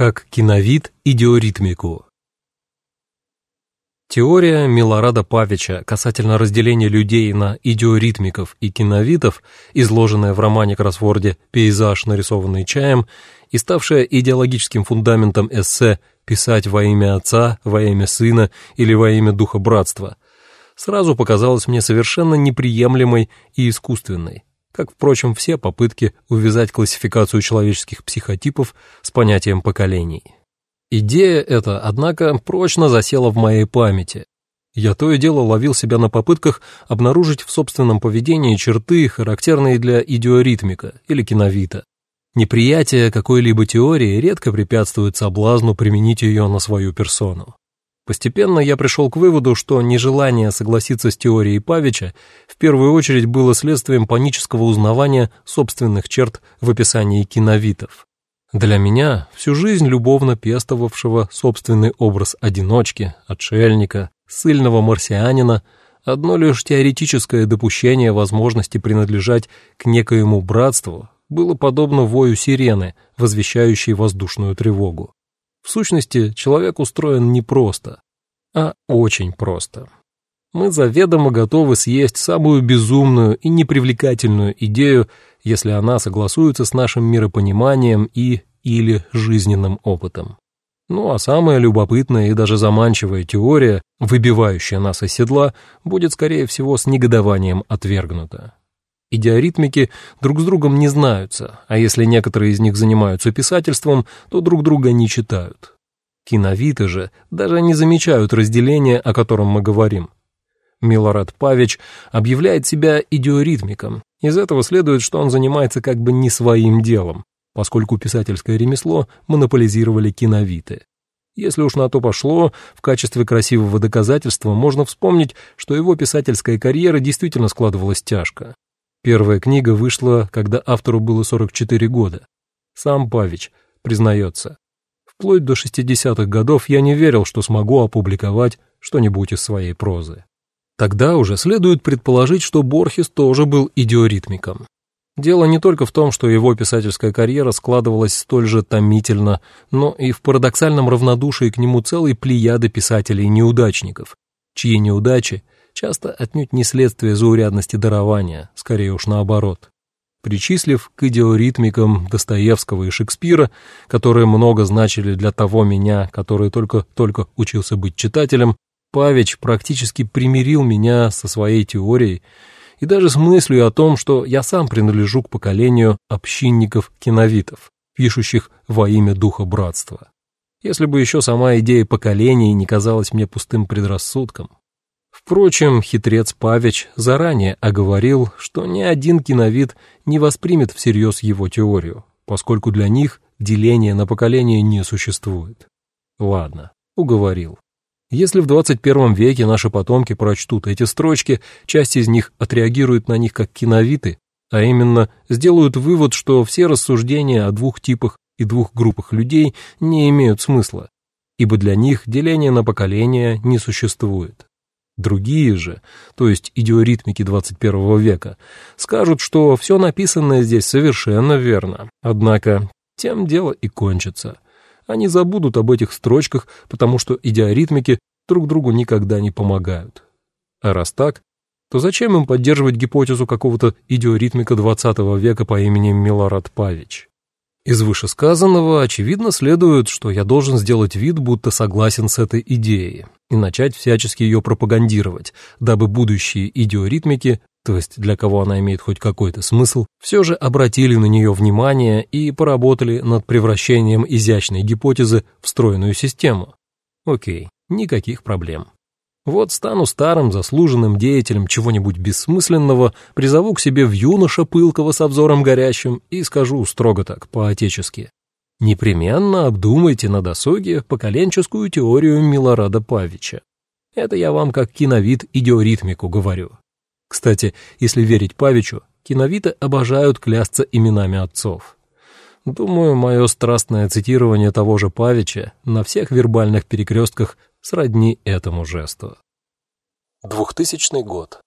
как киновид идиоритмику. Теория Милорада Павича касательно разделения людей на идиоритмиков и киновитов, изложенная в романе-кроссворде «Пейзаж, нарисованный чаем», и ставшая идеологическим фундаментом эссе «Писать во имя Отца, во имя Сына или во имя Духа Братства», сразу показалась мне совершенно неприемлемой и искусственной, как, впрочем, все попытки увязать классификацию человеческих психотипов с понятием поколений. Идея эта, однако, прочно засела в моей памяти. Я то и дело ловил себя на попытках обнаружить в собственном поведении черты, характерные для идиоритмика или киновита. Неприятие какой-либо теории редко препятствует соблазну применить ее на свою персону. Постепенно я пришел к выводу, что нежелание согласиться с теорией Павича в первую очередь было следствием панического узнавания собственных черт в описании киновитов. Для меня, всю жизнь любовно пестовавшего собственный образ одиночки, отшельника, сильного марсианина, одно лишь теоретическое допущение возможности принадлежать к некоему братству было подобно вою сирены, возвещающей воздушную тревогу. В сущности, человек устроен не просто, а очень просто. Мы заведомо готовы съесть самую безумную и непривлекательную идею, если она согласуется с нашим миропониманием и или жизненным опытом. Ну а самая любопытная и даже заманчивая теория, выбивающая нас из седла, будет, скорее всего, с негодованием отвергнута. Идиоритмики друг с другом не знаются, а если некоторые из них занимаются писательством, то друг друга не читают. Киновиты же даже не замечают разделения, о котором мы говорим. Милорад Павич объявляет себя идиоритмиком. Из этого следует, что он занимается как бы не своим делом, поскольку писательское ремесло монополизировали киновиты. Если уж на то пошло, в качестве красивого доказательства можно вспомнить, что его писательская карьера действительно складывалась тяжко. Первая книга вышла, когда автору было 44 года. Сам Павич признается. Вплоть до 60-х годов я не верил, что смогу опубликовать что-нибудь из своей прозы. Тогда уже следует предположить, что Борхес тоже был идиоритмиком. Дело не только в том, что его писательская карьера складывалась столь же томительно, но и в парадоксальном равнодушии к нему целой плеяды писателей-неудачников, чьи неудачи часто отнюдь не следствие заурядности дарования, скорее уж наоборот. Причислив к идиоритмикам Достоевского и Шекспира, которые много значили для того меня, который только-только учился быть читателем, Павич практически примирил меня со своей теорией и даже с мыслью о том, что я сам принадлежу к поколению общинников-киновитов, пишущих во имя духа братства. Если бы еще сама идея поколений не казалась мне пустым предрассудком. Впрочем, хитрец Павич заранее оговорил, что ни один киновид не воспримет всерьез его теорию, поскольку для них деления на поколения не существует. Ладно, уговорил. Если в 21 веке наши потомки прочтут эти строчки, часть из них отреагирует на них как киновиты, а именно сделают вывод, что все рассуждения о двух типах и двух группах людей не имеют смысла, ибо для них деление на поколения не существует. Другие же, то есть идиоритмики 21 века, скажут, что все написанное здесь совершенно верно, однако тем дело и кончится – они забудут об этих строчках, потому что идиоритмики друг другу никогда не помогают. А раз так, то зачем им поддерживать гипотезу какого-то идиоритмика XX века по имени Милорад Павич? Из вышесказанного, очевидно, следует, что я должен сделать вид, будто согласен с этой идеей, и начать всячески ее пропагандировать, дабы будущие идиоритмики то есть для кого она имеет хоть какой-то смысл, все же обратили на нее внимание и поработали над превращением изящной гипотезы в стройную систему. Окей, никаких проблем. Вот стану старым заслуженным деятелем чего-нибудь бессмысленного, призову к себе в юноша пылкого со взором горящим и скажу строго так, по-отечески. Непременно обдумайте на досуге поколенческую теорию Милорада Павича. Это я вам как киновид идиоритмику говорю. Кстати, если верить Павичу, киновиты обожают клясться именами отцов. Думаю, мое страстное цитирование того же Павича на всех вербальных перекрестках сродни этому жесту. 2000 год.